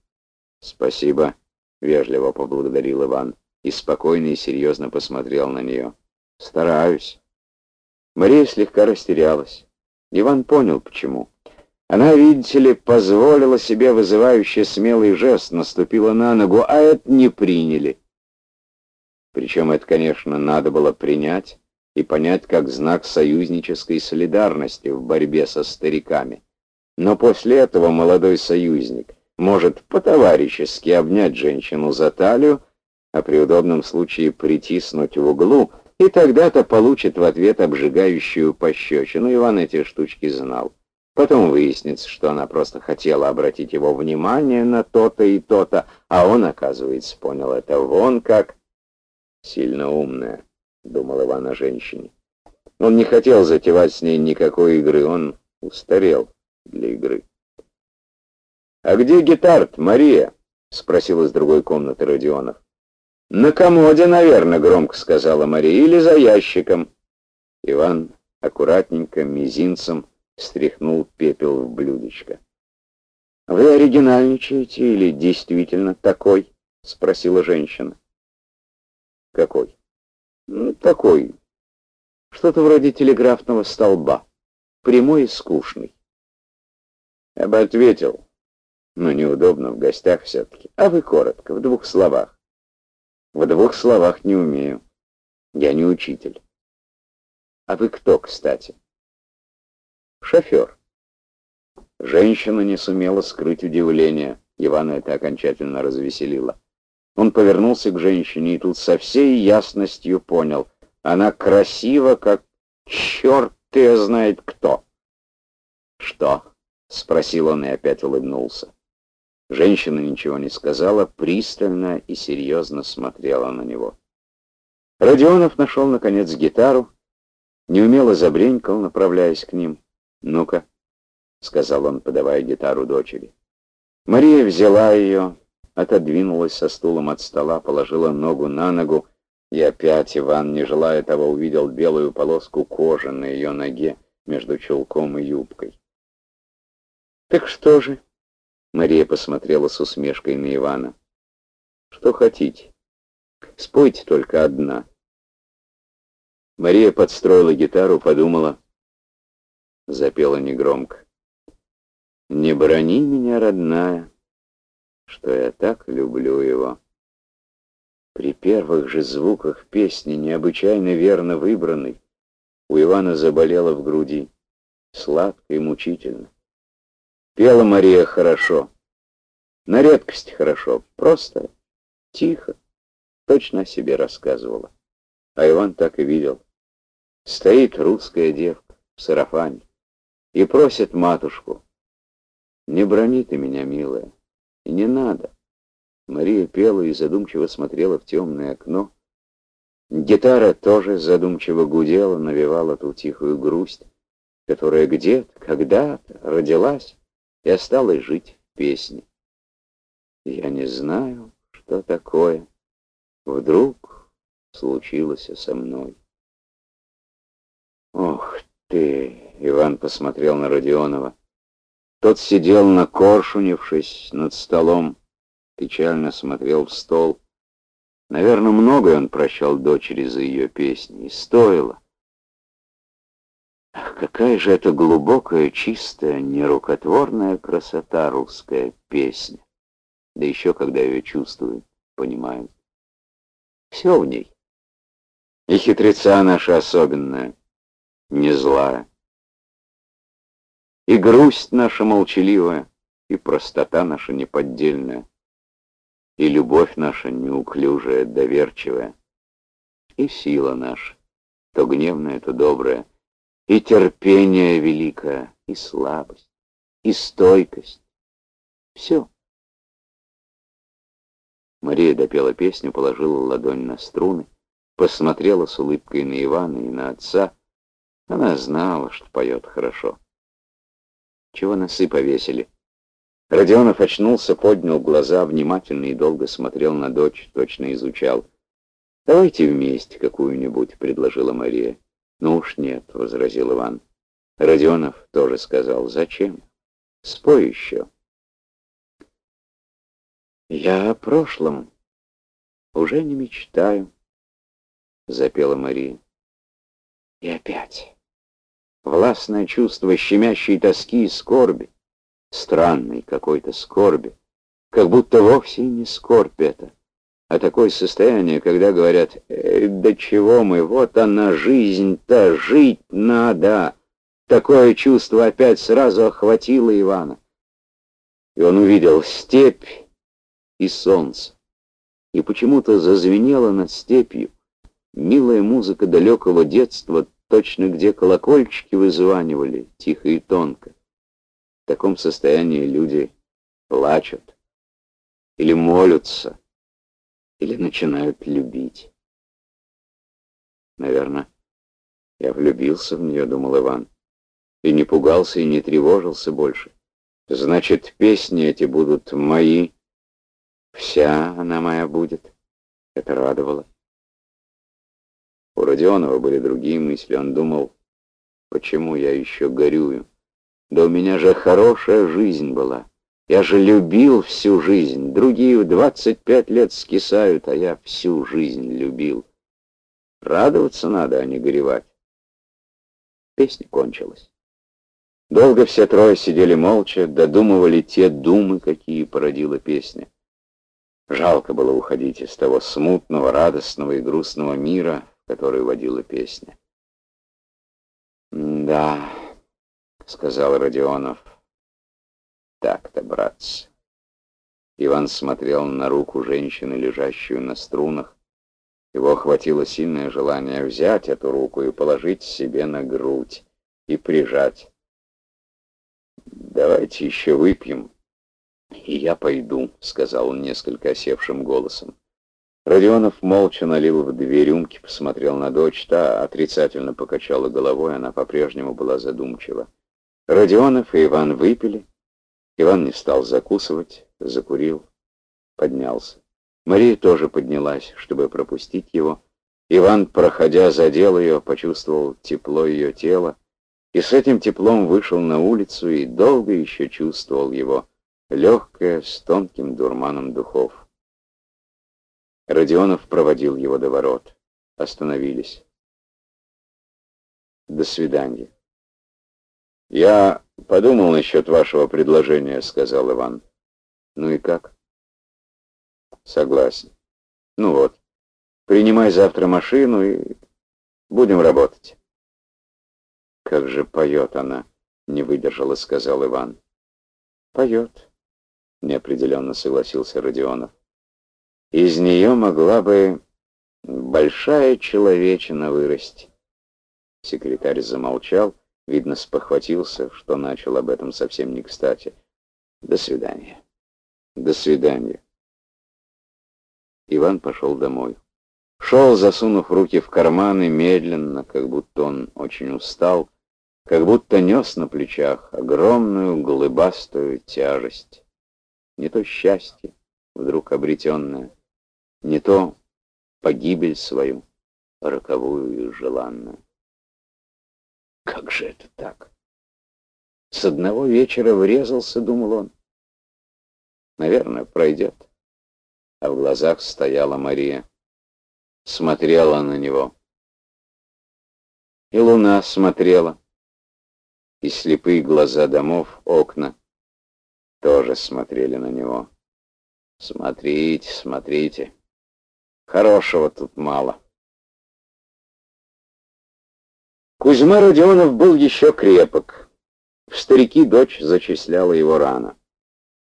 «Спасибо», — вежливо поблагодарил Иван и спокойно и серьезно посмотрел на нее. Стараюсь. Мария слегка растерялась. Иван понял, почему. Она, видите ли, позволила себе вызывающий смелый жест, наступила на ногу, а это не приняли. Причем это, конечно, надо было принять и понять как знак союзнической солидарности в борьбе со стариками. Но после этого молодой союзник может по-товарищески обнять женщину за талию, а при удобном случае притиснуть в углу — и тогда-то получит в ответ обжигающую пощечину. Иван эти штучки знал. Потом выяснится, что она просто хотела обратить его внимание на то-то и то-то, а он, оказывается, понял это вон как. Сильно умная, думал Иван о женщине. Он не хотел затевать с ней никакой игры, он устарел для игры. «А где гитарт, Мария?» — спросил из другой комнаты Родионов. «На комоде, наверное», — громко сказала Мария, — «или за ящиком». Иван аккуратненько, мизинцем стряхнул пепел в блюдечко. «Вы оригинальничаете или действительно такой?» — спросила женщина. «Какой?» «Ну, такой. Что-то вроде телеграфного столба. Прямой и скучный». Я бы ответил, но неудобно в гостях все-таки. А вы коротко, в двух словах. В двух словах не умею. Я не учитель. А вы кто, кстати? Шофер. Женщина не сумела скрыть удивление. Ивана это окончательно развеселило. Он повернулся к женщине и тут со всей ясностью понял. Она красива, как черт ты знает кто. Что? — спросил он и опять улыбнулся. Женщина ничего не сказала, пристально и серьезно смотрела на него. Родионов нашел, наконец, гитару, неумело забренькал, направляясь к ним. «Ну-ка», — сказал он, подавая гитару дочери. Мария взяла ее, отодвинулась со стулом от стола, положила ногу на ногу, и опять Иван, не желая того, увидел белую полоску кожи на ее ноге между чулком и юбкой. «Так что же?» Мария посмотрела с усмешкой на Ивана. «Что хотите? Спойте только одна». Мария подстроила гитару, подумала. Запела негромко. «Не брони меня, родная, что я так люблю его». При первых же звуках песни, необычайно верно выбранной, у Ивана заболело в груди, сладко и мучительно. Пела Мария хорошо. На редкость хорошо. Просто, тихо. Точно о себе рассказывала. А Иван так и видел. Стоит русская девка в сарафане и просит матушку. Не брони ты меня, милая, и не надо. Мария пела и задумчиво смотрела в темное окно. Гитара тоже задумчиво гудела, навевала ту тихую грусть, которая где-то, когда-то родилась и осталось жить в песне. Я не знаю, что такое вдруг случилось со мной. Ох ты, Иван посмотрел на Родионова. Тот сидел накоршунившись над столом, печально смотрел в стол. Наверное, многое он прощал дочери за ее песни, и стоило. Ах, какая же это глубокая, чистая, нерукотворная красота русская песня. Да еще когда ее чувствуют, понимают. Все в ней. И хитреца наша особенная, не злая. И грусть наша молчаливая, и простота наша неподдельная, и любовь наша неуклюжая, доверчивая, и сила наша, то гневная, то добрая, и терпение великое, и слабость, и стойкость. Все. Мария допела песню, положила ладонь на струны, посмотрела с улыбкой на Ивана и на отца. Она знала, что поет хорошо. Чего носы повесили? Родионов очнулся, поднял глаза, внимательно и долго смотрел на дочь, точно изучал. «Давайте вместе какую-нибудь», — предложила Мария. «Ну уж нет», — возразил Иван. Родионов тоже сказал, «Зачем? Спой еще». «Я о прошлом уже не мечтаю», — запела Мария. И опять властное чувство щемящей тоски и скорби, странной какой-то скорби, как будто вовсе не скорбь это, а такое состояние, когда говорят «Э, «Да чего мы, вот она жизнь-то, жить надо!» Такое чувство опять сразу охватило Ивана. И он увидел степь, и солнце. И почему-то зазвенела над степью милая музыка далекого детства, точно где колокольчики вызванивали, тихо и тонко. В таком состоянии люди плачут, или молятся, или начинают любить. Наверное, я влюбился в нее, думал Иван, и не пугался, и не тревожился больше. Значит, песни эти будут мои, Вся она моя будет. Это радовало. У Родионова были другие мысли. Он думал, почему я еще горюю? Да у меня же хорошая жизнь была. Я же любил всю жизнь. Другие в 25 лет скисают, а я всю жизнь любил. Радоваться надо, а не горевать. Песня кончилась. Долго все трое сидели молча, додумывали те думы, какие породила песня. Жалко было уходить из того смутного, радостного и грустного мира, в который водила песня. «Да», — сказал Родионов, — «так-то, братцы». Иван смотрел на руку женщины, лежащую на струнах. Его охватило сильное желание взять эту руку и положить себе на грудь и прижать. «Давайте еще выпьем», «И я пойду», — сказал он несколько осевшим голосом. Родионов молча налил в две рюмки, посмотрел на дочь, та отрицательно покачала головой, она по-прежнему была задумчива. Родионов и Иван выпили. Иван не стал закусывать, закурил, поднялся. Мария тоже поднялась, чтобы пропустить его. Иван, проходя, задел ее, почувствовал тепло ее тела, и с этим теплом вышел на улицу и долго еще чувствовал его легкое, с тонким дурманом духов. Родионов проводил его до ворот. Остановились. До свидания. «Я подумал насчет вашего предложения», — сказал Иван. «Ну и как?» «Согласен. Ну вот, принимай завтра машину и будем работать». «Как же поет она», — не выдержала, — сказал Иван. «Поет» неопределенно согласился Родионов. Из нее могла бы большая человечина вырасти. Секретарь замолчал, видно, спохватился, что начал об этом совсем не кстати. До свидания. До свидания. Иван пошел домой. Шел, засунув руки в карманы, медленно, как будто он очень устал, как будто нес на плечах огромную глыбастую тяжесть не то счастье, вдруг обретенное, не то погибель свою, роковую и желанную. Как же это так? С одного вечера врезался, думал он. Наверное, пройдет. А в глазах стояла Мария. Смотрела на него. И луна смотрела. И слепые глаза домов, окна тоже смотрели на него. «Смотрите, смотрите, Хорошего тут мало. Кузьма Родионов был еще крепок. В старики дочь зачисляла его рано.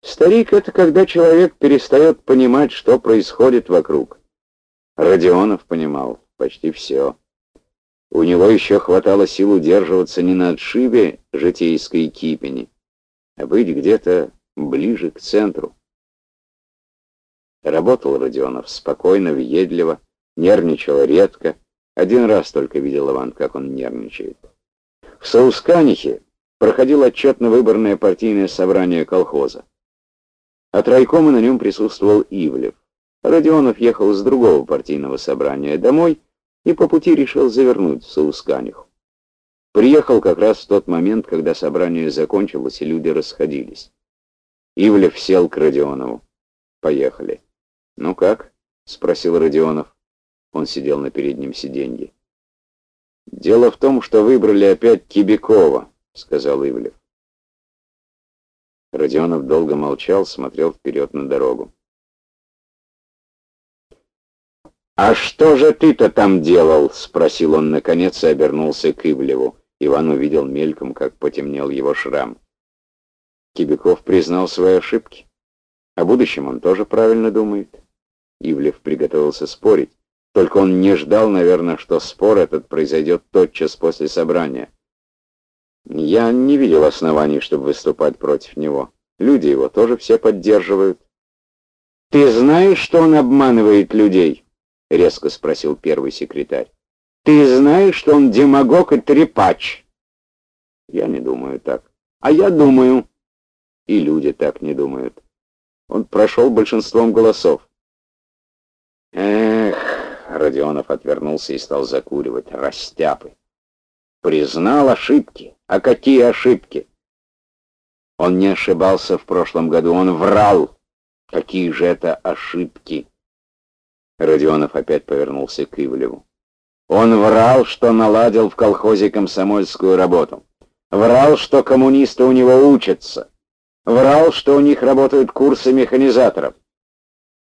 Старик — это когда человек перестает понимать, что происходит вокруг. Родионов понимал почти все. У него еще хватало сил удерживаться не на отшибе житейской кипени, а быть где-то ближе к центру. Работал Родионов спокойно, въедливо, нервничал редко. Один раз только видел Иван, как он нервничает. В Саусканихе проходило отчетно-выборное партийное собрание колхоза. От райкома на нем присутствовал Ивлев. Родионов ехал с другого партийного собрания домой и по пути решил завернуть в Саусканиху. Приехал как раз в тот момент, когда собрание закончилось и люди расходились. Ивлев сел к Родионову. Поехали. «Ну как?» — спросил Родионов. Он сидел на переднем сиденье. «Дело в том, что выбрали опять Кибякова», — сказал Ивлев. Родионов долго молчал, смотрел вперед на дорогу. «А что же ты-то там делал?» — спросил он наконец и обернулся к Ивлеву. Иван увидел мельком, как потемнел его шрам. Кибяков признал свои ошибки. О будущем он тоже правильно думает. Ивлев приготовился спорить. Только он не ждал, наверное, что спор этот произойдет тотчас после собрания. Я не видел оснований, чтобы выступать против него. Люди его тоже все поддерживают. «Ты знаешь, что он обманывает людей?» — резко спросил первый секретарь. «Ты знаешь, что он демагог и трепач?» «Я не думаю так». «А я думаю». И люди так не думают. Он прошел большинством голосов. Эх, Родионов отвернулся и стал закуривать. Растяпы. Признал ошибки. А какие ошибки? Он не ошибался в прошлом году, он врал. Какие же это ошибки? Родионов опять повернулся к Ивлеву. Он врал, что наладил в колхозе комсомольскую работу. Врал, что коммунисты у него учатся. Врал, что у них работают курсы механизаторов.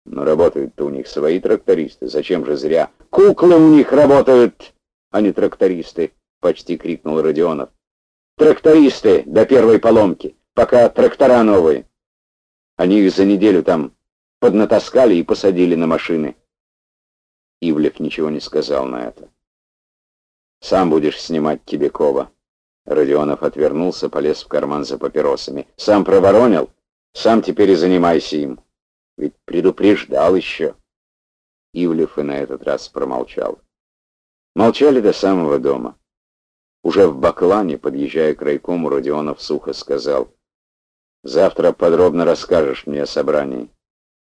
Но работают-то у них свои трактористы. Зачем же зря? Куклы у них работают, а не трактористы, почти крикнул Родионов. Трактористы до первой поломки, пока трактора новые. Они их за неделю там поднатаскали и посадили на машины. Ивлев ничего не сказал на это. «Сам будешь снимать Кибякова». Родионов отвернулся, полез в карман за папиросами. «Сам проворонил? Сам теперь и занимайся им». Ведь предупреждал еще. Ивлев и на этот раз промолчал. Молчали до самого дома. Уже в Баклане, подъезжая к райкому, Родионов сухо сказал, «Завтра подробно расскажешь мне о собрании.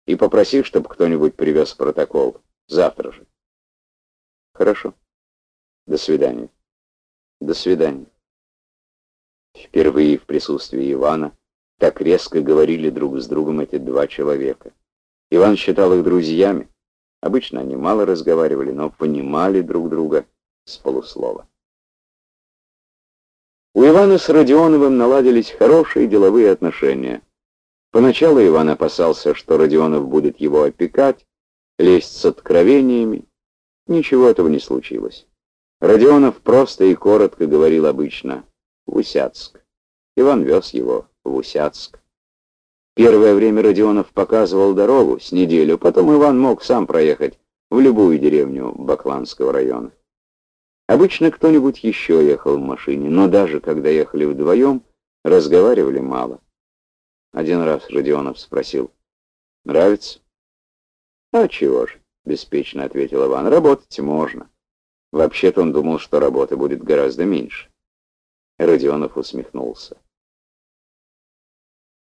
И попроси, чтобы кто-нибудь привез протокол. Завтра же». «Хорошо. До свидания». «До свидания». Впервые в присутствии Ивана так резко говорили друг с другом эти два человека. Иван считал их друзьями. Обычно они мало разговаривали, но понимали друг друга с полуслова. У Ивана с Родионовым наладились хорошие деловые отношения. Поначалу Иван опасался, что Родионов будет его опекать, лезть с откровениями. Ничего этого не случилось. Родионов просто и коротко говорил обычно «Усяцк». Иван вез его в Усяцк. Первое время Родионов показывал дорогу с неделю, потом Иван мог сам проехать в любую деревню Бакланского района. Обычно кто-нибудь еще ехал в машине, но даже когда ехали вдвоем, разговаривали мало. Один раз Родионов спросил, «Нравится?» «А чего же?» — беспечно ответил Иван, «работать можно». Вообще-то он думал, что работы будет гораздо меньше. Родионов усмехнулся.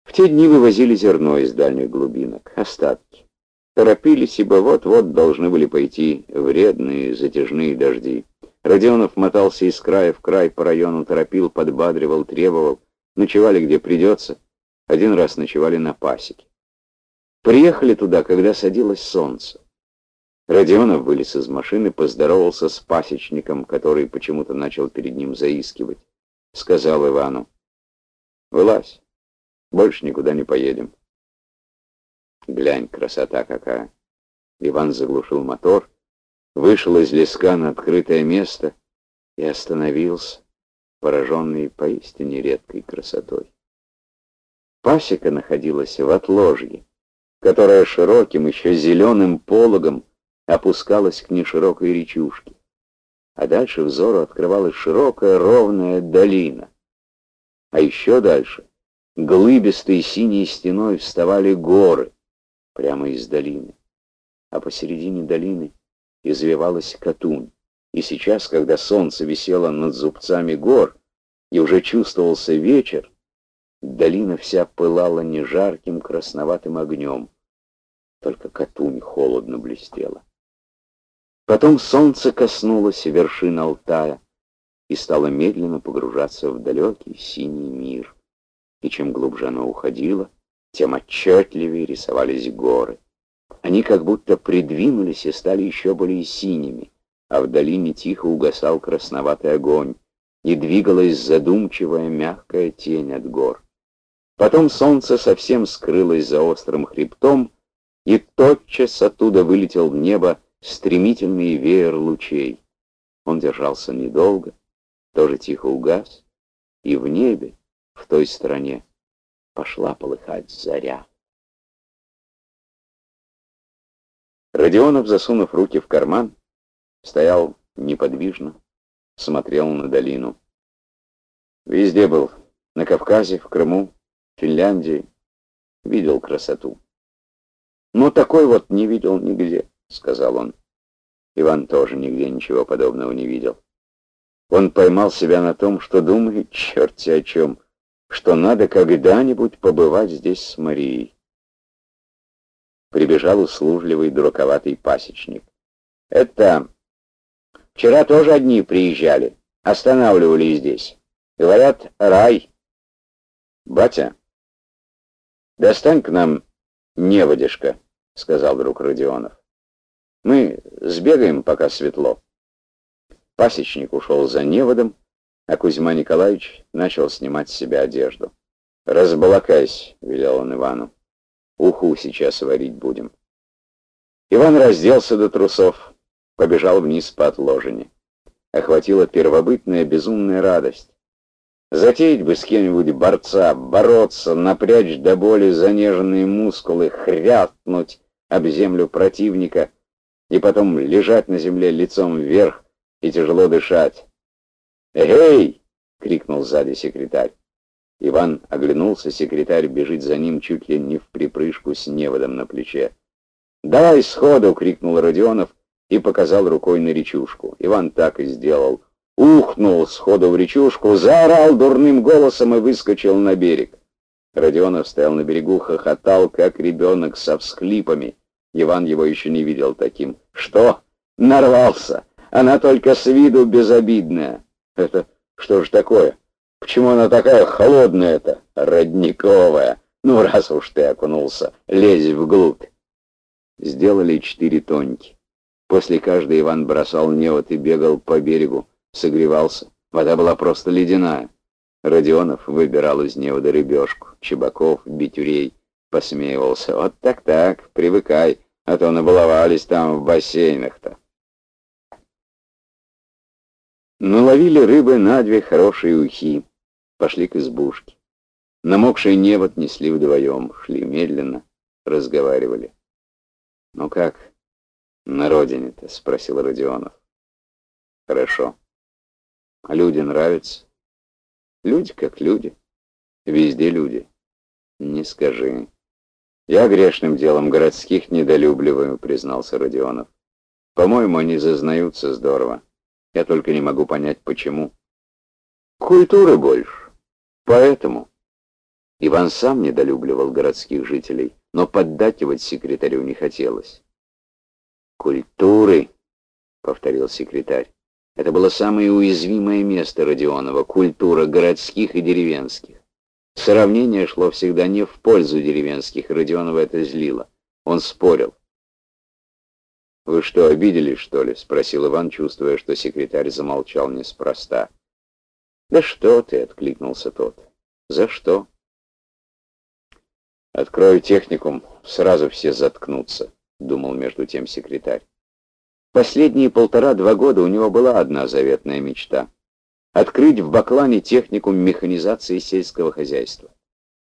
В те дни вывозили зерно из дальних глубинок, остатки. Торопились, ибо вот-вот должны были пойти вредные затяжные дожди. Родионов мотался из края в край по району, торопил, подбадривал, требовал. Ночевали где придется. Один раз ночевали на пасеке. Приехали туда, когда садилось солнце. Родионов вылез из машины, поздоровался с пасечником, который почему-то начал перед ним заискивать. Сказал Ивану, «Вылазь, больше никуда не поедем. Глянь, красота какая. Иван заглушил мотор, вышел из леска на открытое место и остановился, пораженный поистине редкой красотой. Пасека находилась в отложье, которая широким, еще зеленым пологом опускалась к неширокой речушке. А дальше взору открывалась широкая ровная долина. А еще дальше глыбистой синей стеной вставали горы прямо из долины. А посередине долины извивалась Катунь. И сейчас, когда солнце висело над зубцами гор, и уже чувствовался вечер, долина вся пылала не жарким красноватым огнем, только Катунь холодно блестела. Потом солнце коснулось вершин Алтая и стало медленно погружаться в далекий синий мир. И чем глубже оно уходило, тем отчетливее рисовались горы. Они как будто придвинулись и стали еще более синими а в долине тихо угасал красноватый огонь, и двигалась задумчивая мягкая тень от гор. Потом солнце совсем скрылось за острым хребтом, и тотчас оттуда вылетел в небо стремительный веер лучей. Он держался недолго, тоже тихо угас, и в небе, в той стороне, пошла полыхать заря. Родионов, засунув руки в карман, Стоял неподвижно, смотрел на долину. Везде был, на Кавказе, в Крыму, Финляндии. Видел красоту. Но такой вот не видел нигде, сказал он. Иван тоже нигде ничего подобного не видел. Он поймал себя на том, что думает, черти о чем, что надо когда-нибудь побывать здесь с Марией. Прибежал услужливый дураковатый пасечник. Это Вчера тоже одни приезжали, останавливали здесь. Говорят, рай. Батя, достань к нам неводишко, сказал друг Родионов. Мы сбегаем, пока светло. Пасечник ушел за неводом, а Кузьма Николаевич начал снимать с себя одежду. «Разбалакайся», — велел он Ивану. «Уху сейчас варить будем». Иван разделся до трусов, побежал вниз по отложине. Охватила первобытная безумная радость. Затеять бы с кем-нибудь борца, бороться, напрячь до боли занеженные мускулы, хряснуть об землю противника и потом лежать на земле лицом вверх и тяжело дышать. «Эй!» — крикнул сзади секретарь. Иван оглянулся, секретарь бежит за ним чуть ли не в припрыжку с неводом на плече. «Давай сходу!» — крикнул Родионов и показал рукой на речушку. Иван так и сделал. Ухнул сходу в речушку, заорал дурным голосом и выскочил на берег. Родионов стоял на берегу, хохотал, как ребенок со всхлипами. Иван его еще не видел таким. «Что? Нарвался! Она только с виду безобидная!» «Это что ж такое? Почему она такая холодная-то, родниковая? Ну, раз уж ты окунулся, лезь вглубь!» Сделали четыре тоньки. После каждой Иван бросал невод и бегал по берегу, согревался. Вода была просто ледяная. Родионов выбирал из невода рыбешку, чебаков, битюрей. Посмеивался. Вот так-так, привыкай, а то набаловались там в бассейнах-то. Наловили рыбы на две хорошие ухи. Пошли к избушке. Намокший невод несли вдвоем, шли медленно, разговаривали. «Ну как, «На родине-то?» — спросил Родионов. «Хорошо. А люди нравятся?» «Люди как люди. Везде люди. Не скажи. Я грешным делом городских недолюбливаю», — признался Родионов. «По-моему, они зазнаются здорово. Я только не могу понять, почему». «Культуры больше. Поэтому». Иван сам недолюбливал городских жителей, но поддакивать секретарю не хотелось. «Культуры», — повторил секретарь. Это было самое уязвимое место Родионова — культура городских и деревенских. Сравнение шло всегда не в пользу деревенских, Родионова это злило. Он спорил. «Вы что, обиделись, что ли?» — спросил Иван, чувствуя, что секретарь замолчал неспроста. «Да что ты!» — откликнулся тот. «За что?» «Открою техникум, сразу все заткнутся. думал между тем секретарь. Последние полтора-два года у него была одна заветная мечта — открыть в Баклане техникум механизации сельского хозяйства.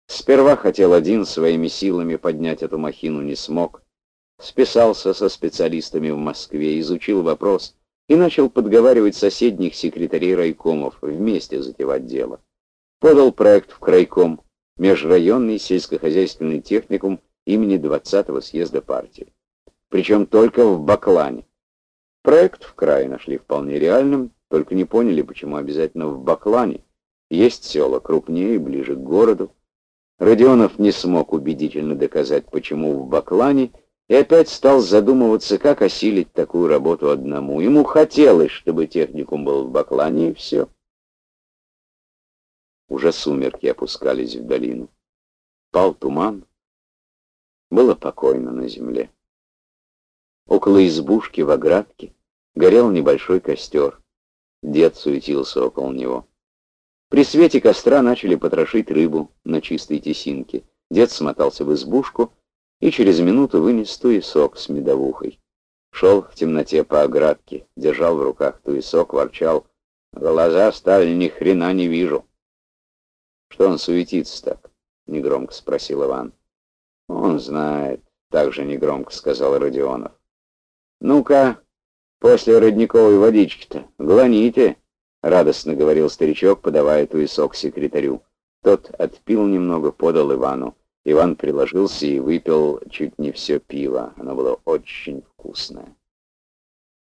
Сперва хотел один своими силами поднять эту махину, не смог. Списался со специалистами в Москве, изучил вопрос и начал подговаривать соседних секретарей райкомов вместе затевать дело. Подал проект в крайком, межрайонный сельскохозяйственный техникум имени 20-го съезда партии. Причем только в Баклане. Проект в крае нашли вполне реальным, только не поняли, почему обязательно в Баклане. Есть села крупнее, ближе к городу. Родионов не смог убедительно доказать, почему в Баклане, и опять стал задумываться, как осилить такую работу одному. Ему хотелось, чтобы техникум был в Баклане, и все. Уже сумерки опускались в долину. Пал туман. Было покойно на земле. Около избушки в оградке горел небольшой костер. Дед суетился около него. При свете костра начали потрошить рыбу на чистой тесинке. Дед смотался в избушку и через минуту вынес туесок с медовухой. Шел в темноте по оградке, держал в руках туесок, ворчал. Глаза стали, ни хрена не вижу. Что он суетится так? Негромко спросил Иван. Он знает, так же негромко сказал Родионов. Ну-ка, после родниковой водички-то, глоните, радостно говорил старичок, подавая туесок секретарю. Тот отпил немного, подал Ивану. Иван приложился и выпил чуть не все пиво. Оно было очень вкусное.